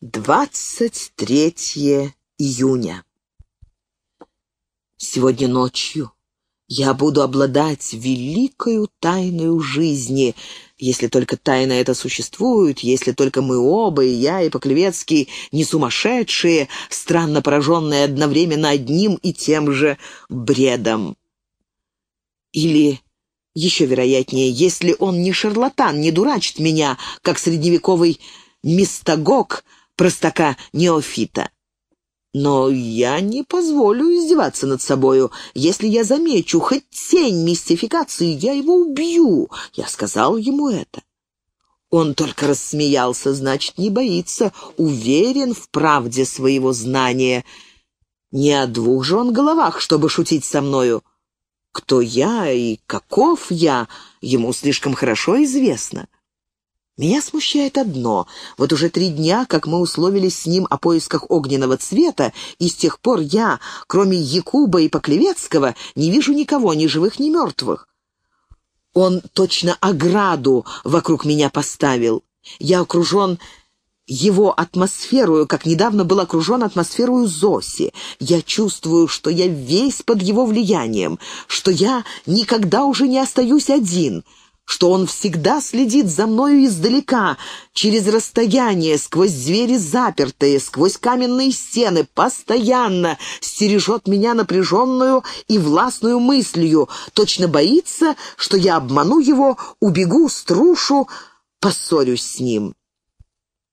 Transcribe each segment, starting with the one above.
23 июня. Сегодня ночью я буду обладать великою тайною жизни, если только тайна эта существует, если только мы оба, и я, и Поклевецкий, не сумасшедшие, странно пораженные одновременно одним и тем же бредом. Или, еще вероятнее, если он не шарлатан, не дурачит меня, как средневековый мистагог — простака-неофита. Но я не позволю издеваться над собою. Если я замечу хоть тень мистификации, я его убью. Я сказал ему это. Он только рассмеялся, значит, не боится, уверен в правде своего знания. Не о двух же он головах, чтобы шутить со мною. Кто я и каков я, ему слишком хорошо известно. Меня смущает одно. Вот уже три дня, как мы условились с ним о поисках огненного цвета, и с тех пор я, кроме Якуба и Поклевецкого, не вижу никого, ни живых, ни мертвых. Он точно ограду вокруг меня поставил. Я окружен его атмосферою, как недавно был окружен атмосферою Зоси. Я чувствую, что я весь под его влиянием, что я никогда уже не остаюсь один — что он всегда следит за мною издалека, через расстояние, сквозь двери запертые, сквозь каменные стены, постоянно стережет меня напряженную и властную мыслью, точно боится, что я обману его, убегу, струшу, поссорюсь с ним.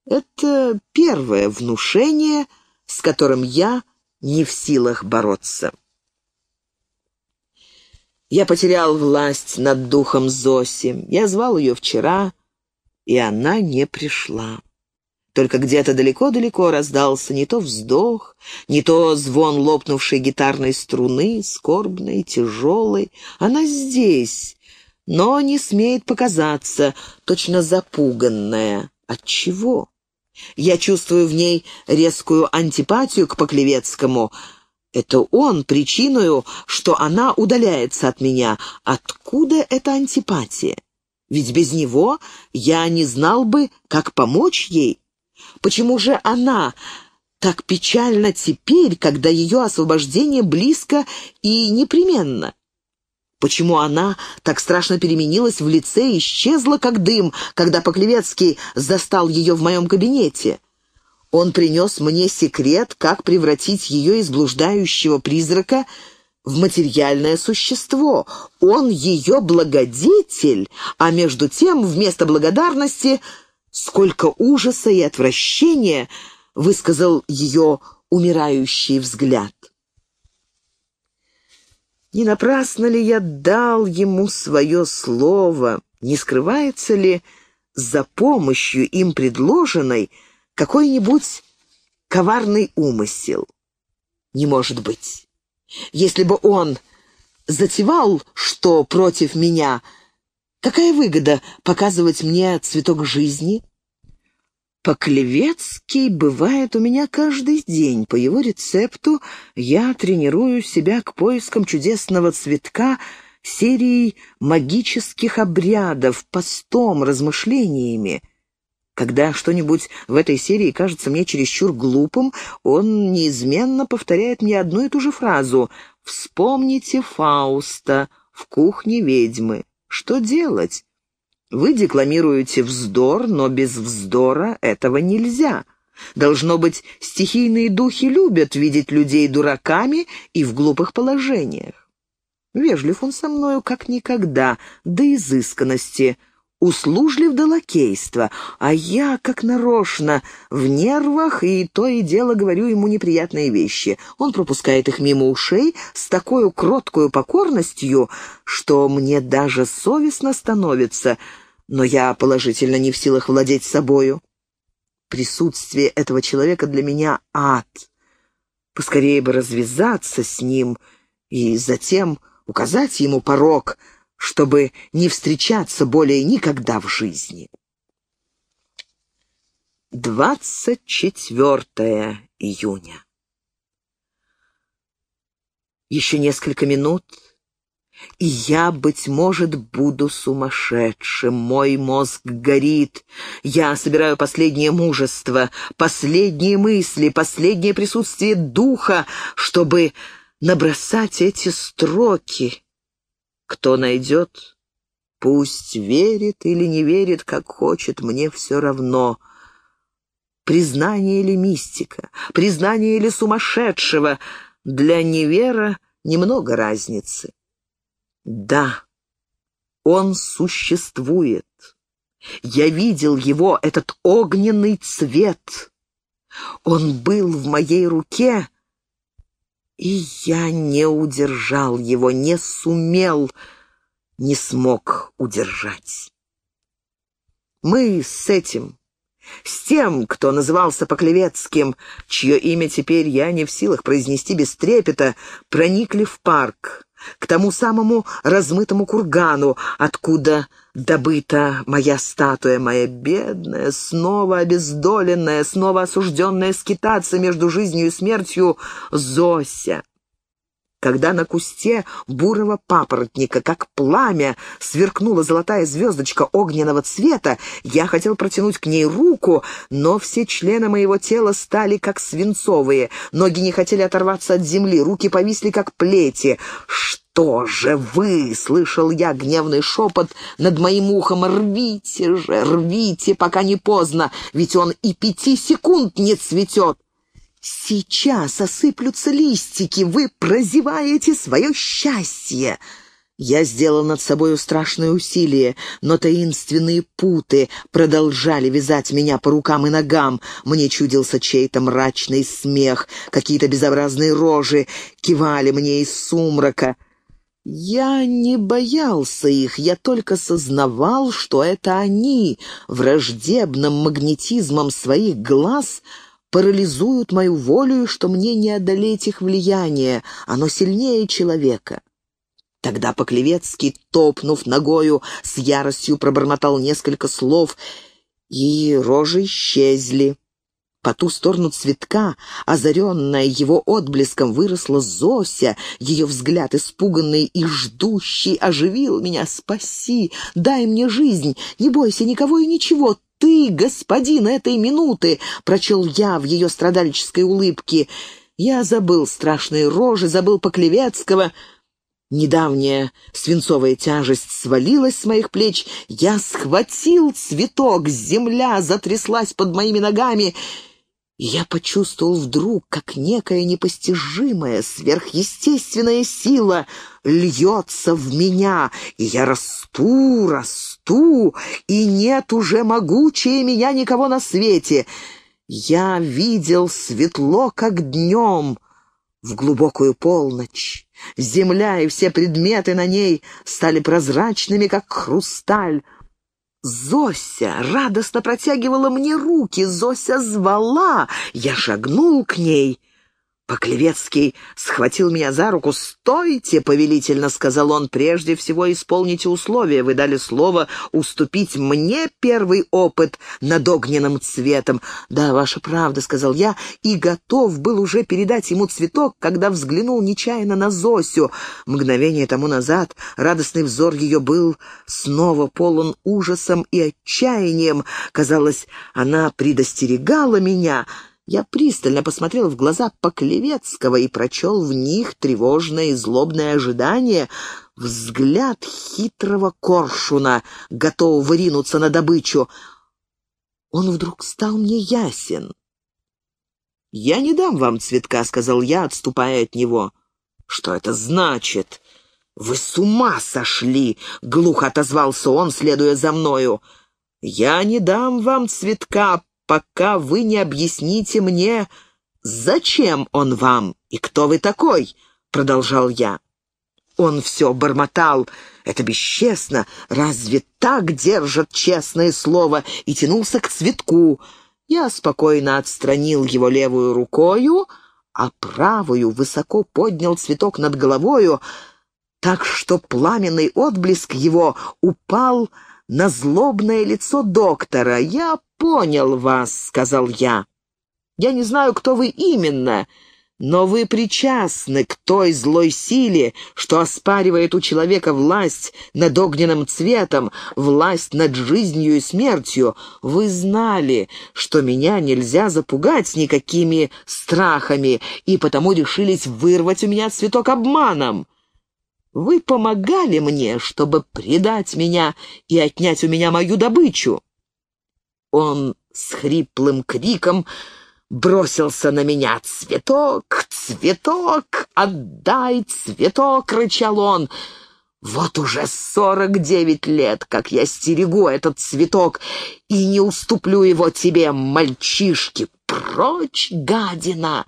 Это первое внушение, с которым я не в силах бороться. Я потерял власть над духом Зоси. Я звал ее вчера, и она не пришла. Только где-то далеко-далеко раздался не то вздох, не то звон лопнувшей гитарной струны, скорбной, тяжелой. Она здесь, но не смеет показаться, точно запуганная. От чего? Я чувствую в ней резкую антипатию к Поклевецкому — это он причиною, что она удаляется от меня. Откуда эта антипатия? Ведь без него я не знал бы, как помочь ей. Почему же она так печальна теперь, когда ее освобождение близко и непременно? Почему она так страшно переменилась в лице и исчезла, как дым, когда Поклевецкий застал ее в моем кабинете? Он принес мне секрет, как превратить ее из блуждающего призрака в материальное существо. Он ее благодетель, а между тем вместо благодарности сколько ужаса и отвращения высказал ее умирающий взгляд. Не напрасно ли я дал ему свое слово? Не скрывается ли за помощью им предложенной какой-нибудь коварный умысел. Не может быть. Если бы он затевал что против меня, какая выгода показывать мне цветок жизни? Поклевецкий бывает у меня каждый день. По его рецепту я тренирую себя к поискам чудесного цветка серией магических обрядов, постом, размышлениями. Когда что-нибудь в этой серии кажется мне чересчур глупым, он неизменно повторяет мне одну и ту же фразу «Вспомните Фауста в кухне ведьмы». Что делать? Вы декламируете вздор, но без вздора этого нельзя. Должно быть, стихийные духи любят видеть людей дураками и в глупых положениях. Вежлив он со мною как никогда, до изысканности — услужлив до лакейства, а я, как нарочно, в нервах, и то и дело говорю ему неприятные вещи. Он пропускает их мимо ушей с такой кроткой покорностью, что мне даже совестно становится, но я положительно не в силах владеть собою. Присутствие этого человека для меня ад. Поскорее бы развязаться с ним и затем указать ему порог — чтобы не встречаться более никогда в жизни. 24 июня. Еще несколько минут, И я, быть может, буду сумасшедшим. Мой мозг горит. Я собираю последнее мужество, последние мысли, последнее присутствие духа, чтобы набросать эти строки. Кто найдет, пусть верит или не верит, как хочет, мне все равно. Признание или мистика, признание или сумасшедшего — для невера немного разницы. Да, он существует. Я видел его, этот огненный цвет. Он был в моей руке, и я не удержал его, не сумел, не смог удержать. Мы с этим с тем, кто назывался Поклевецким, чье имя теперь я не в силах произнести без трепета, проникли в парк, к тому самому размытому кургану, откуда добыта моя статуя, моя бедная, снова обездоленная, снова осужденная скитаться между жизнью и смертью Зося когда на кусте бурого папоротника, как пламя, сверкнула золотая звездочка огненного цвета, я хотел протянуть к ней руку, но все члены моего тела стали как свинцовые, ноги не хотели оторваться от земли, руки повисли как плети. «Что же вы?» — слышал я гневный шепот над моим ухом. «Рвите же, рвите, пока не поздно, ведь он и пяти секунд не цветет!» Сейчас осыплются листики, вы прозеваете свое счастье. Я сделал над собою страшное усилие, но таинственные путы продолжали вязать меня по рукам и ногам. Мне чудился чей-то мрачный смех, какие-то безобразные рожи кивали мне из сумрака. Я не боялся их, я только сознавал, что это они, враждебным магнетизмом своих глаз — парализуют мою волю, что мне не одолеть их влияние, оно сильнее человека. Тогда Поклевецкий, топнув ногою, с яростью пробормотал несколько слов, и рожи исчезли. По ту сторону цветка, озаренная его отблеском, выросла Зося. Ее взгляд, испуганный и ждущий, оживил меня. «Спаси! Дай мне жизнь! Не бойся никого и ничего! Ты, господин этой минуты!» — прочел я в ее страдальческой улыбке. Я забыл страшные рожи, забыл Поклевецкого. Недавняя свинцовая тяжесть свалилась с моих плеч. Я схватил цветок, земля затряслась под моими ногами — я почувствовал вдруг, как некая непостижимая, сверхъестественная сила льется в меня, и я расту, расту, и нет уже могучее меня никого на свете. Я видел светло, как днем, в глубокую полночь. Земля и все предметы на ней стали прозрачными, как хрусталь, Зося радостно протягивала мне руки, Зося звала, я шагнул к ней. Поклевецкий схватил меня за руку. «Стойте!» — повелительно сказал он. «Прежде всего исполните условия. Вы дали слово уступить мне первый опыт над огненным цветом». «Да, ваша правда», — сказал я, и готов был уже передать ему цветок, когда взглянул нечаянно на Зосю. Мгновение тому назад радостный взор ее был снова полон ужасом и отчаянием. Казалось, она предостерегала меня — я пристально посмотрел в глаза Поклевецкого и прочел в них тревожное и злобное ожидание, взгляд хитрого коршуна, готового ринуться на добычу. Он вдруг стал мне ясен. «Я не дам вам цветка», — сказал я, отступая от него. «Что это значит?» «Вы с ума сошли!» — глухо отозвался он, следуя за мною. «Я не дам вам цветка, пока вы не объясните мне, зачем он вам и кто вы такой», — продолжал я. Он все бормотал. «Это бесчестно. Разве так держат честное слово?» И тянулся к цветку. Я спокойно отстранил его левую рукою, а правую высоко поднял цветок над головою, так что пламенный отблеск его упал на злобное лицо доктора. «Я понял вас», — сказал я. «Я не знаю, кто вы именно. Но вы причастны к той злой силе, что оспаривает у человека власть над огненным цветом, власть над жизнью и смертью. Вы знали, что меня нельзя запугать никакими страхами, и потому решились вырвать у меня цветок обманом. Вы помогали мне, чтобы предать меня и отнять у меня мою добычу. Он с хриплым криком бросился на меня. «Цветок! Цветок! Отдай цветок!» — рычал он. «Вот уже сорок девять лет, как я стерегу этот цветок, и не уступлю его тебе, мальчишки! Прочь, гадина!»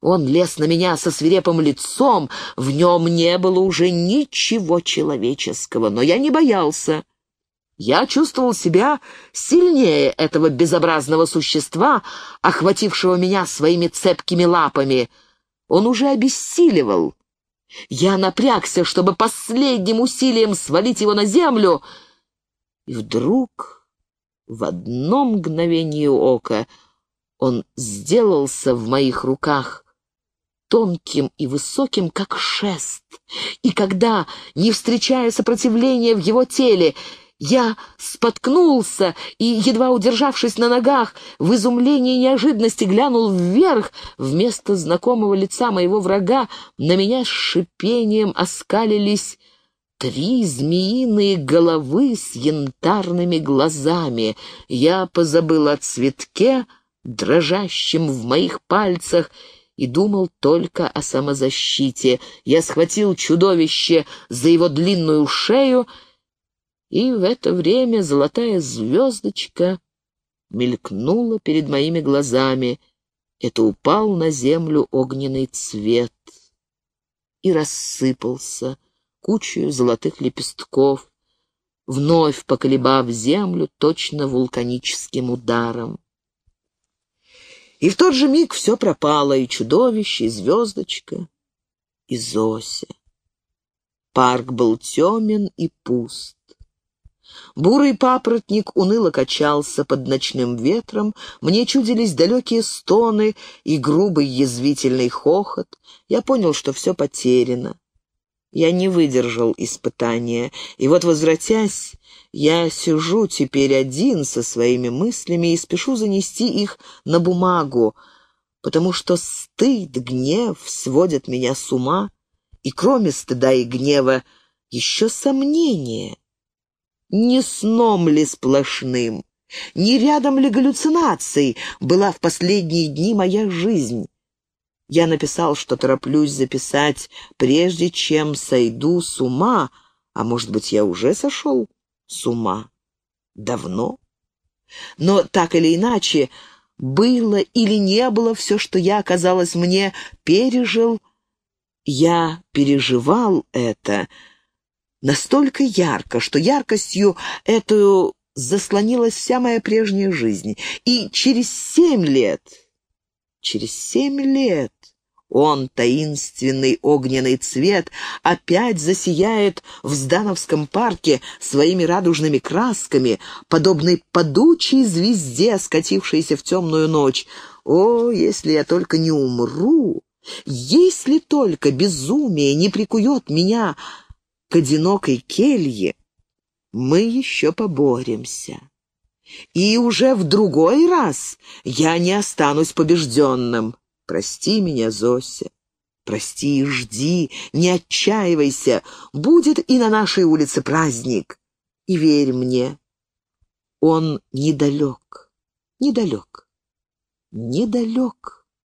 Он лез на меня со свирепым лицом, в нем не было уже ничего человеческого, но я не боялся. Я чувствовал себя сильнее этого безобразного существа, охватившего меня своими цепкими лапами. Он уже обессиливал. Я напрягся, чтобы последним усилием свалить его на землю, и вдруг в одно мгновение ока он сделался в моих руках тонким и высоким, как шест. И когда, не встречая сопротивления в его теле, я споткнулся и, едва удержавшись на ногах, в изумлении и неожиданности глянул вверх. Вместо знакомого лица моего врага на меня с шипением оскалились три змеиные головы с янтарными глазами. Я позабыл о цветке, дрожащем в моих пальцах, и думал только о самозащите. Я схватил чудовище за его длинную шею и в это время золотая звездочка мелькнула перед моими глазами. Это упал на землю огненный цвет и рассыпался кучей золотых лепестков, вновь поколебав землю точно вулканическим ударом. И в тот же миг все пропало, и чудовище, и звездочка, и Зося. Парк был темен и пуст. Бурый папоротник уныло качался под ночным ветром, мне чудились далекие стоны и грубый язвительный хохот. Я понял, что все потеряно. Я не выдержал испытания, и вот, возвратясь, я сижу теперь один со своими мыслями и спешу занести их на бумагу, потому что стыд, гнев сводят меня с ума, и кроме стыда и гнева еще сомнения. Не сном ли сплошным, не рядом ли галлюцинаций была в последние дни моя жизнь? Я написал, что тороплюсь записать, прежде чем сойду с ума, а может быть, я уже сошел с ума. Давно. Но так или иначе, было или не было все, что я, казалось мне, пережил, я переживал это — настолько ярко, что яркостью эту заслонилась вся моя прежняя жизнь. И через семь лет, через семь лет он, таинственный огненный цвет, опять засияет в Здановском парке своими радужными красками, подобной падучей звезде, скатившейся в темную ночь. О, если я только не умру! Если только безумие не прикует меня к одинокой келье, мы еще поборемся. И уже в другой раз я не останусь побежденным. Прости меня, Зося. Прости и жди, не отчаивайся. Будет и на нашей улице праздник. И верь мне, он недалек, недалек, недалек.